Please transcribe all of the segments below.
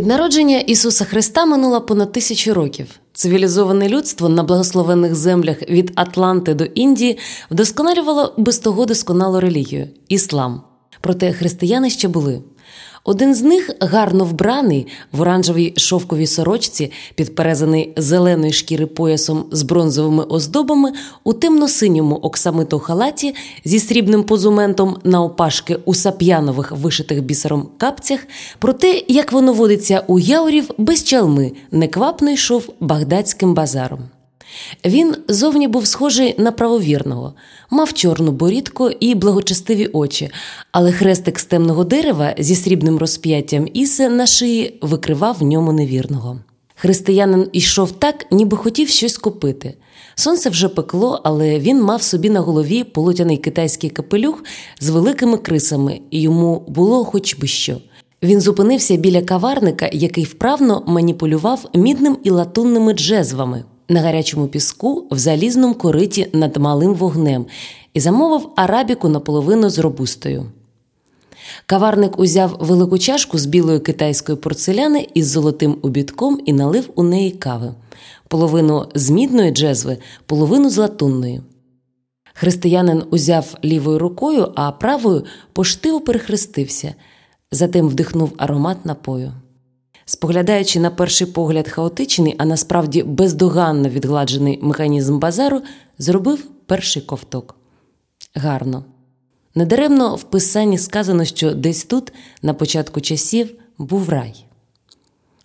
Від народження Ісуса Христа минуло понад тисячу років. Цивілізоване людство на благословенних землях від Атланти до Індії вдосконалювало без того досконалу релігію іслам. Проте християни ще були. Один з них, гарно вбраний в оранжевій шовковій сорочці, підперезаний зеленої шкіри поясом з бронзовими оздобами, у темно-синьому оксамито халаті зі срібним позументом на опашки у сап'янових вишитих бісером капцях, про те, як воно водиться у яурів без чалми, неквапно йшов багдадським базаром. Він зовні був схожий на правовірного, мав чорну борідку і благочестиві очі, але хрестик з темного дерева зі срібним розп'яттям іси на шиї викривав в ньому невірного. Християнин йшов так, ніби хотів щось купити. Сонце вже пекло, але він мав собі на голові полотяний китайський капелюх з великими крисами, і йому було хоч би що. Він зупинився біля каварника, який вправно маніпулював мідним і латунними джезвами на гарячому піску в залізному кориті над малим вогнем і замовив арабіку наполовину з робустою. Каварник узяв велику чашку з білої китайської порцеляни із золотим обідком і налив у неї кави, половину з мідної джезви, половину з латунної. Християнин узяв лівою рукою, а правою поштиво перехрестився, затим вдихнув аромат напою. Споглядаючи на перший погляд хаотичний, а насправді бездоганно відгладжений механізм базару, зробив перший ковток. Гарно. Недаремно в писанні сказано, що десь тут, на початку часів, був рай.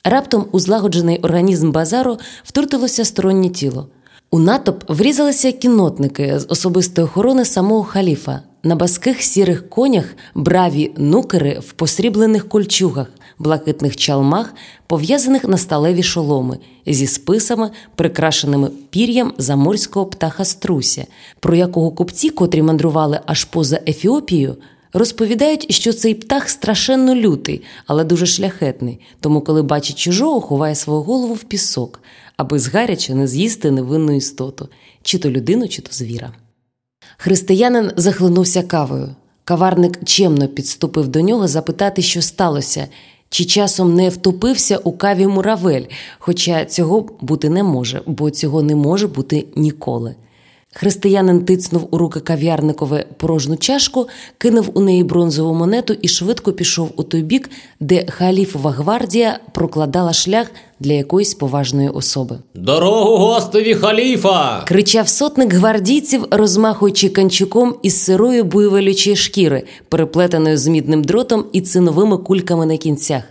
Раптом у злагоджений організм базару втрутилося стороннє тіло. У натоп врізалися кіннотники з особистої охорони самого халіфа. На баских сірих конях браві нукери в посріблених кольчугах, блакитних чалмах, пов'язаних на сталеві шоломи, зі списами, прикрашеними пір'ям заморського птаха струся, про якого купці, котрі мандрували аж поза Ефіопією, розповідають, що цей птах страшенно лютий, але дуже шляхетний, тому, коли бачить чужого, ховає свою голову в пісок, аби згаряче не з'їсти невинну істоту, чи то людину, чи то звіра. Християнин захлинувся кавою. Каварник чемно підступив до нього запитати, що сталося, чи часом не втопився у каві муравель, хоча цього бути не може, бо цього не може бути ніколи. Християнин тицнув у руки кав'ярникове порожну чашку, кинув у неї бронзову монету і швидко пішов у той бік, де халіфова гвардія прокладала шлях для якоїсь поважної особи. Дорогу гостеві халіфа! кричав сотник гвардійців, розмахуючи канчуком із сирої буйволючої шкіри, переплетеною з мідним дротом і циновими кульками на кінцях.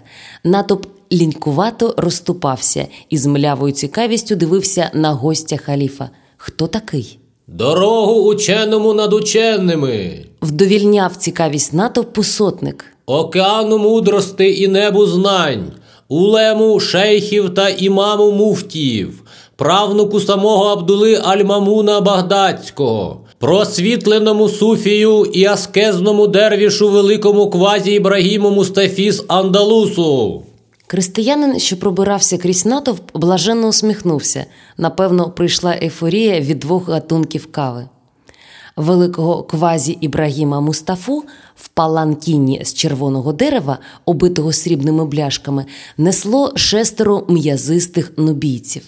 Натоп лінькувато розступався і з млявою цікавістю дивився на гостя халіфа. Хто такий? Дорогу ученому над ученими, Вдовільняв цікавість натовпу сотник. океану мудрости і небу знань, улему шейхів та імаму муфтіїв, правнуку самого Абдули Альмамуна Багдадського, просвітленому суфію і аскезному дервішу великому квазі Ібрагіму Мустафі з Андалусу. Християнин, що пробирався крізь натовп, блаженно усміхнувся. Напевно, прийшла ейфорія від двох гатунків кави. Великого квазі Ібрагіма Мустафу в паланкіні з червоного дерева, обитого срібними бляшками, несло шестеро м'язистих нубійців.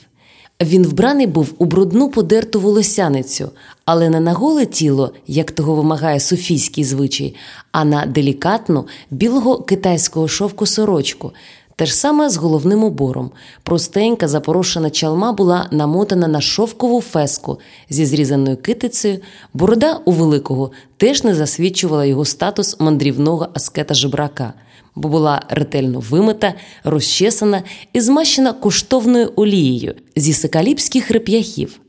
Він вбраний був у брудну подерту волосяницю, але не на голе тіло, як того вимагає суфійський звичай, а на делікатну білого китайського шовку сорочку, те ж саме з головним убором. Простенька запорошена чалма була намотана на шовкову феску зі зрізаною китицею, борода у великого теж не засвідчувала його статус мандрівного аскета жебрака, бо була ретельно вимита, розчесана і змащена коштовною олією зі сикаліпських реп'яхів.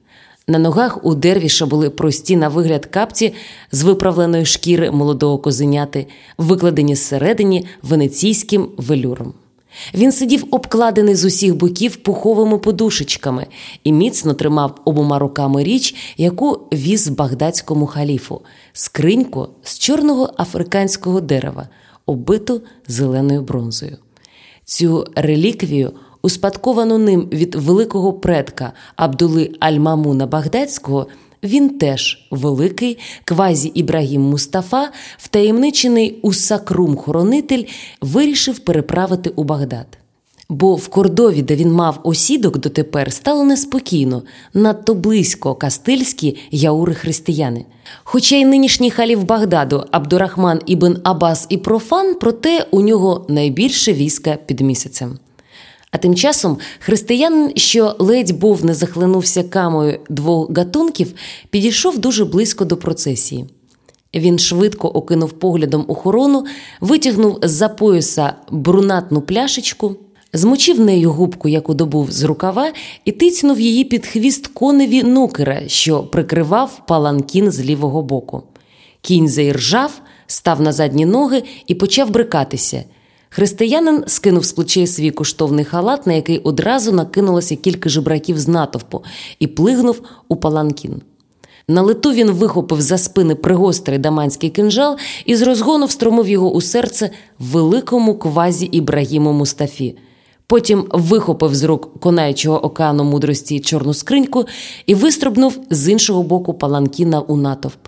На ногах у дервіша були прості на вигляд капці з виправленої шкіри молодого козеняти, викладені зсередині венеційським велюром. Він сидів обкладений з усіх боків пуховими подушечками і міцно тримав обома руками річ, яку віз багдадському халіфу скриньку з чорного африканського дерева, оббиту зеленою бронзою. Цю реліквію, успадковану ним від великого предка Абдули Аль-Мамуна Багдадського, він теж великий квазі Ібрагім Мустафа, втаємничений у сакрум хоронитель, вирішив переправити у Багдад. Бо в Кордові, де він мав осідок дотепер, стало неспокійно, надто близько кастильські яури християни. Хоча й нинішній халів Багдаду Абдурахман ібн Абас і профан, проте у нього найбільше війська під місяцем. А тим часом християнин, що ледь був не захлинувся камою двох гатунків, підійшов дуже близько до процесії. Він швидко окинув поглядом охорону, витягнув з-за пояса брунатну пляшечку, змочив нею губку, яку добув з рукава, і тицнув її під хвіст коневі нукера, що прикривав паланкін з лівого боку. Кінь заіржав, став на задні ноги і почав брикатися. Християнин скинув з плечей свій коштовний халат, на який одразу накинулося кілька жебраків з натовпу, і плигнув у паланкін. На лету він вихопив за спини пригострий даманський кинжал і з розгону встромив його у серце великому квазі Ібрагіму Мустафі. Потім вихопив з рук конаючого океану мудрості чорну скриньку і вистрибнув з іншого боку паланкіна у натовп.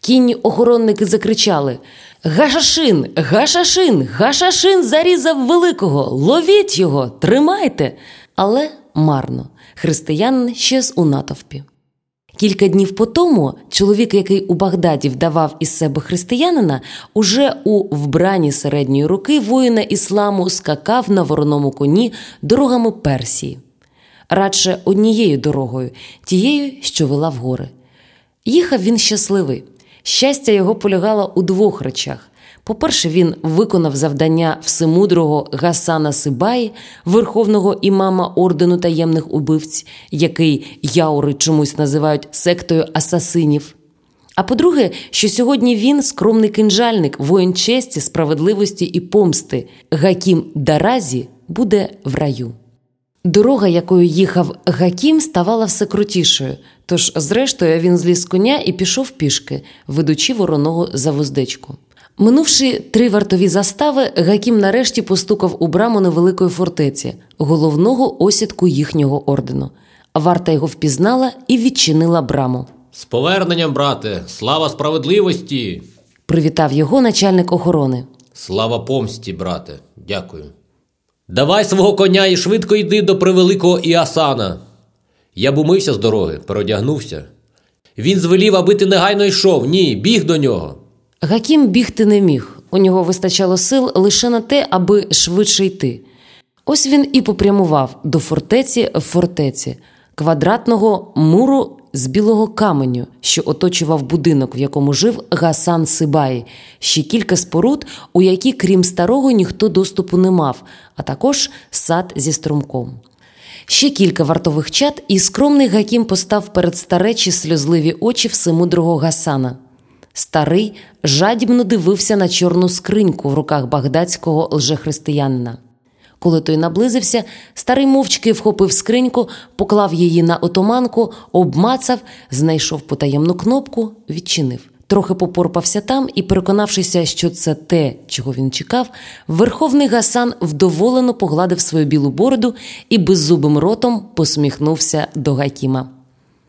Кінні охоронники закричали Гашашин, гашашин, гашашин зарізав великого, ловіть його, тримайте. Але марно, християнин щез у натовпі. Кілька днів по тому чоловік, який у Багдаді вдавав із себе християнина, уже у вбранні середньої руки воїна ісламу скакав на вороному коні дорогами Персії, радше однією дорогою, тією, що вела в гори. Їхав він щасливий. Щастя його полягало у двох речах. По-перше, він виконав завдання всемудрого Гасана Сибаї, верховного імама ордену таємних убивць, який яури чомусь називають сектою асасинів. А по-друге, що сьогодні він скромний кинжальник, воїн честі, справедливості і помсти, Гакім Даразі буде в раю. Дорога, якою їхав Гакім, ставала все крутішою, тож, зрештою, він зліз з коня і пішов пішки, ведучи вороного за вуздечку. Минувши три вартові застави, Гакім нарешті постукав у браму невеликої фортеці, головного осідку їхнього ордену. Варта його впізнала і відчинила браму. З поверненням, брате, слава справедливості! Привітав його начальник охорони. Слава помсті, брате, дякую. Давай свого коня і швидко йди до превеликого Іасана. Я б умився з дороги, переодягнувся. Він звелів, аби ти негайно йшов. Ні, біг до нього. Гакім бігти не міг. У нього вистачало сил лише на те, аби швидше йти. Ось він і попрямував до фортеці в фортеці, квадратного муру з білого каменю, що оточував будинок, в якому жив Гасан Сибай, ще кілька споруд, у які, крім старого, ніхто доступу не мав, а також сад зі струмком. Ще кілька вартових чат, і скромний Гакім постав перед старечі сльозливі очі всемудрого Гасана. Старий жадібно дивився на чорну скриньку в руках багдадського лжехристиянина. Коли той наблизився, старий мовчки вхопив скриньку, поклав її на отоманку, обмацав, знайшов потаємну кнопку, відчинив. Трохи попорпався там і, переконавшися, що це те, чого він чекав, верховний Гасан вдоволено погладив свою білу бороду і беззубим ротом посміхнувся до Гакіма.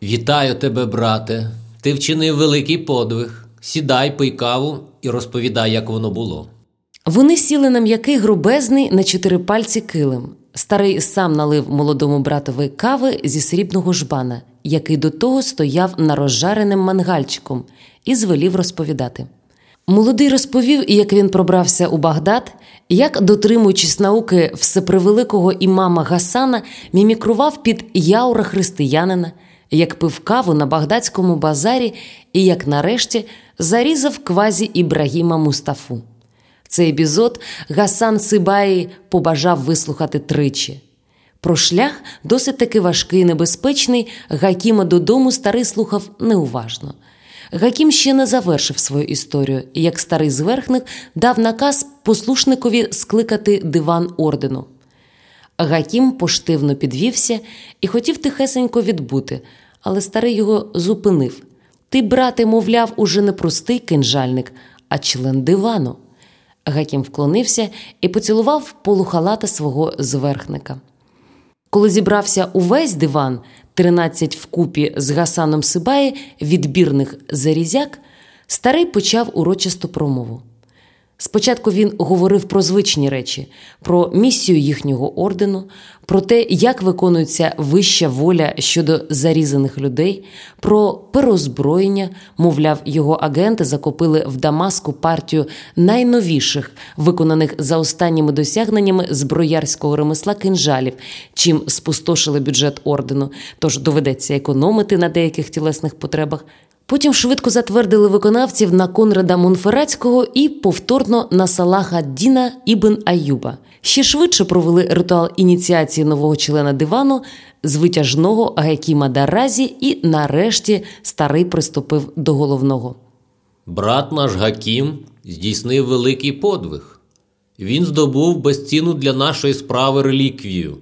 Вітаю тебе, брате. Ти вчинив великий подвиг. Сідай, пий каву і розповідай, як воно було. Вони сіли на м'який грубезний на чотири пальці килим. Старий сам налив молодому братові кави зі срібного жбана, який до того стояв на розжареним мангальчиком, і звелів розповідати. Молодий розповів, як він пробрався у Багдад, як, дотримуючись науки всепревеликого імама Гасана, мімікрував під яура християнина, як пив каву на багдадському базарі і як нарешті зарізав квазі Ібрагіма Мустафу. Цей епізод Гасан Сибаї побажав вислухати тричі. Про шлях досить таки важкий і небезпечний, Гакіма додому старий слухав неуважно. Гакім ще не завершив свою історію, як старий зверхник дав наказ послушникові скликати диван ордену. Гакім поштивно підвівся і хотів тихесенько відбути, але старий його зупинив. Ти, брате, мовляв, уже не простий кинжальник, а член дивану. Гакім вклонився і поцілував полухалата свого зверхника. Коли зібрався увесь диван, тринадцять вкупі з Гасаном Сибаї, відбірних зарізяк, старий почав урочисту промову. Спочатку він говорив про звичні речі, про місію їхнього ордену, про те, як виконується вища воля щодо зарізаних людей, про перозброєння, мовляв, його агенти закупили в Дамаску партію найновіших, виконаних за останніми досягненнями зброярського ремесла кинжалів, чим спустошили бюджет ордену, тож доведеться економити на деяких тілесних потребах. Потім швидко затвердили виконавців на Конрада Монферацького і повторно на Салаха Діна Ібн Аюба. Ще швидше провели ритуал ініціації нового члена дивану з витяжного Гекіма Даразі, і нарешті старий приступив до головного. Брат наш Гакім здійснив великий подвиг. Він здобув безцінну для нашої справи реліквію,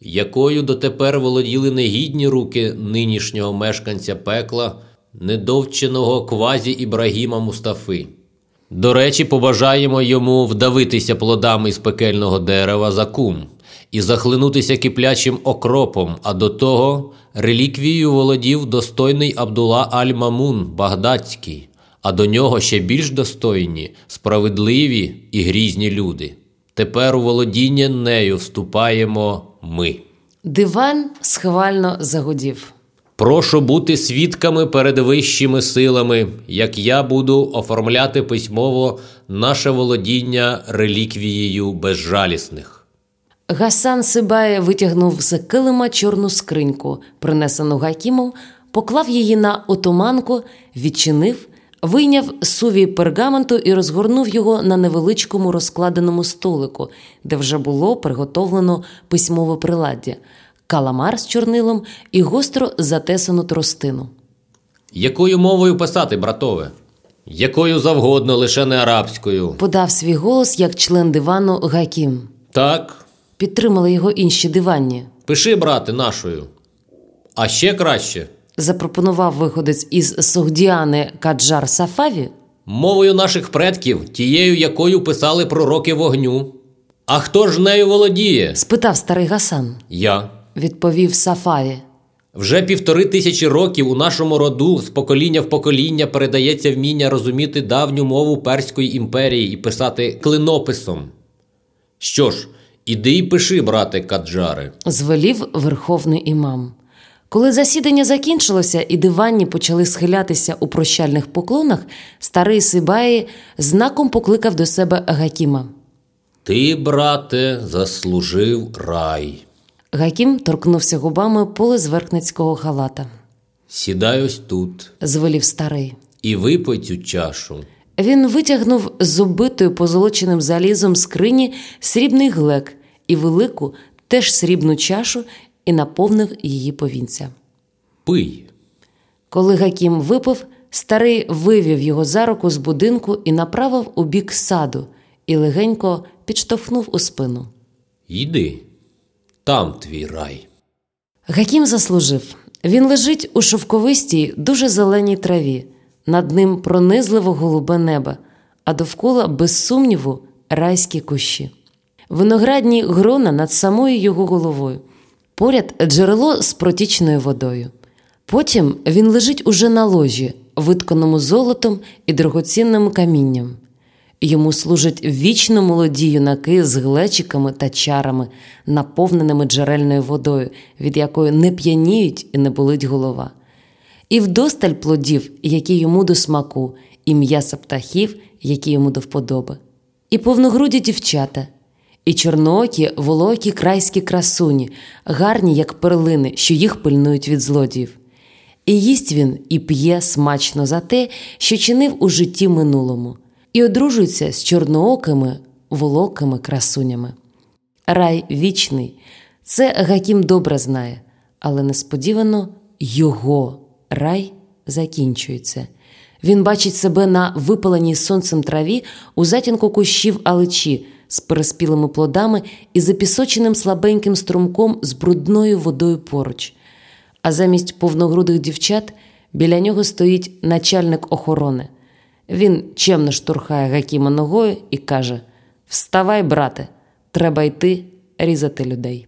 якою дотепер володіли негідні руки нинішнього мешканця пекла недовченого квазі Ібрагіма Мустафи. До речі, побажаємо йому вдавитися плодами з пекельного дерева за кум і захлинутися киплячим окропом, а до того реліквією володів достойний Абдула Аль-Мамун Багдадський, а до нього ще більш достойні, справедливі і грізні люди. Тепер у володіння нею вступаємо ми. Диван схвально загудів. Прошу бути свідками перед вищими силами, як я буду оформляти письмово наше володіння реліквією безжалісних. Гасан Сибає витягнув з килима чорну скриньку, принесену Гакімом, поклав її на отоманку, відчинив, вийняв сувій пергаменту і розгорнув його на невеличкому розкладеному столику, де вже було приготовлено письмове приладдя каламар з чорнилом і гостро затесану тростину. Якою мовою писати, братове? Якою завгодно, лише не арабською. Подав свій голос як член дивану Гакім. Так, Підтримали його інші диванні. пиши, брате, нашою. А ще краще Запропонував виходець із Сухдіани Каджар Сафаві. мовою наших предків, тією, якою писали пророки вогню. А хто ж нею володіє? Спитав старий Гасан. Я. Відповів Сафаві. Вже півтори тисячі років у нашому роду з покоління в покоління передається вміння розуміти давню мову Перської імперії і писати клинописом. Що ж, іди й пиши, брате Каджаре. звелів верховний імам. Коли засідання закінчилося і диванні почали схилятися у прощальних поклонах, старий Сибаї знаком покликав до себе Гакіма. Ти, брате, заслужив рай. Гакім торкнувся губами поли зверхницького халата. Сідай ось тут Звелів старий. і випий цю чашу. Він витягнув з убитою позолоченим залізом скрині срібний глек і велику, теж срібну чашу, і наповнив її повінця. Пий. Коли Гакім випив, старий вивів його за руку з будинку і направив у бік саду і легенько підштовхнув у спину. Йди. Там твій рай. Гакім заслужив. Він лежить у шовковистій, дуже зеленій траві. Над ним пронизливо голубе небо, а довкола, без сумніву, райські кущі. Виноградні грона над самою його головою. Поряд джерело з протічною водою. Потім він лежить уже на ложі, витканому золотом і дорогоцінним камінням. Йому служать вічно молоді юнаки з глечиками та чарами, наповненими джерельною водою, від якої не п'яніють і не болить голова. І вдосталь плодів, які йому до смаку, і м'яса птахів, які йому до вподоби, і повногруді дівчата, і чорноокі, волокі крайські красуні, гарні, як перлини, що їх пильнують від злодіїв. І їсть він і п'є смачно за те, що чинив у житті минулому, і одружується з чорноокими, волокими красунями. Рай вічний, це Гакім добре знає, але несподівано його рай закінчується. Він бачить себе на випаленій сонцем траві у затінку кущів аличі з переспілими плодами і запісоченим слабеньким струмком з брудною водою поруч. А замість повногрудих дівчат біля нього стоїть начальник охорони. Він чемно штурхає Гакіма ногою і каже: Вставай, брате, треба йти різати людей.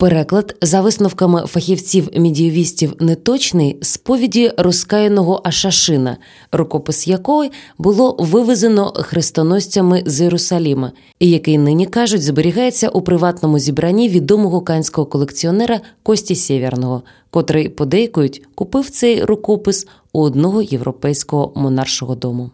Переклад, за висновками фахівців медієвістів неточний сповіді розкаяного Ашашина, рукопис якої було вивезено хрестоносцями з Єрусаліма, і який нині кажуть зберігається у приватному зібранні відомого канського колекціонера Кості Сєвєрного, котрий подейкують купив цей рукопис у одного європейського монаршого дому.